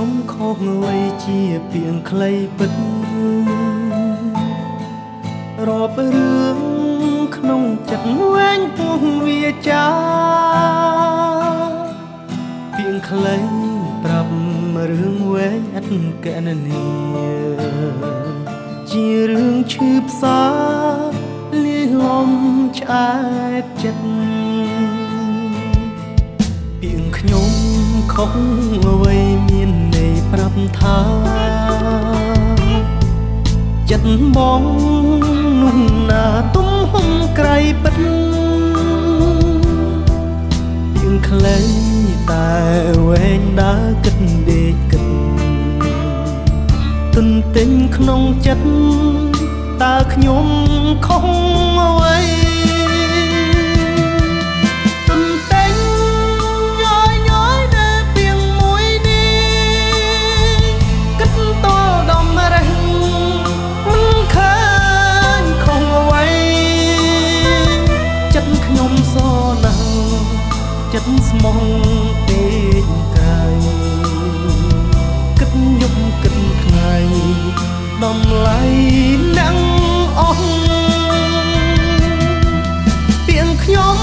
ពាក្យខ្ញុំខុសអ្វីជាពាក្យខ្លីពិតរាប់រឿងក្នុងចិត្តវែងពោះវាចាពាក្យខ្លីប្រាប់រឿងវែងអត់កណនីជារឿងឈឺផ្សាលាលំឆ្អែតចិត្តពាក្យខ្ញុំខុសអ្វីមានន័យ ប្រាប់ថាចិត្តបងនោះណាទំហំក្រៃពិតពីងខ្លីតែវែងដើរគិតដេកគិតទន្ទិញក្នុងចិត្តតើខ្ញុំខុសអ្វី ចិត្តស្មងពេកក្រៃគិតយប់គិតថ្ងៃដំឡៃណាំងអស់ពីងខ្ញុំ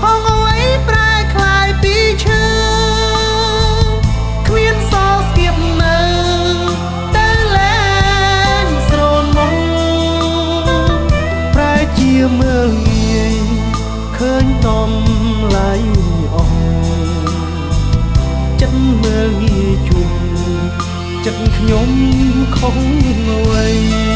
ខំអ្វីប្រែคลายពីឈើគ្មានសល់ស្គៀបនៅតែលែងស្រនមកប្រែជាមើលងាយ ឃើញតំឡៃអស់ចិត្តមើលងាយជុំចិត្តខ្ញុំខំអ្វី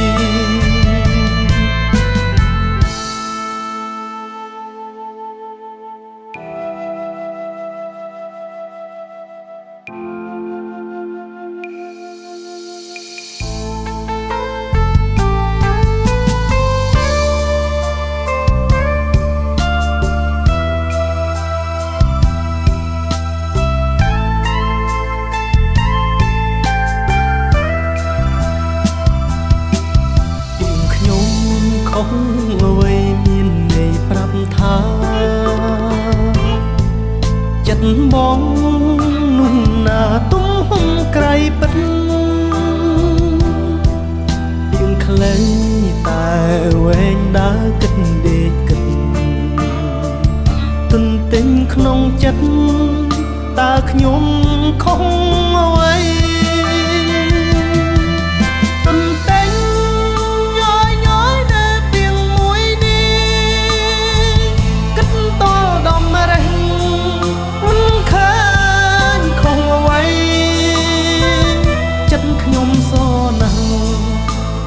បងនោះណាទំហំក្រៃពិតពីងខ្លីតែវែងដើរគិតដេកគិតទន្ទិញក្នុងចិត្តតើខ្ញុំខុ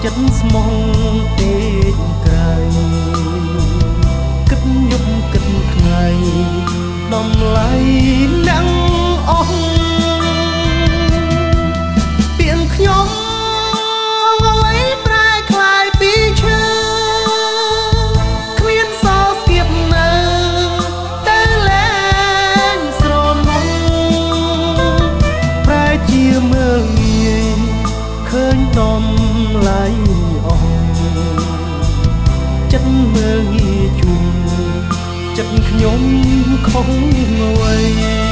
ចិត្តស្មងពេកក្រៃគិតយប់គិតថ្ងៃ ចិត្តខ្ញុំខំអ្វី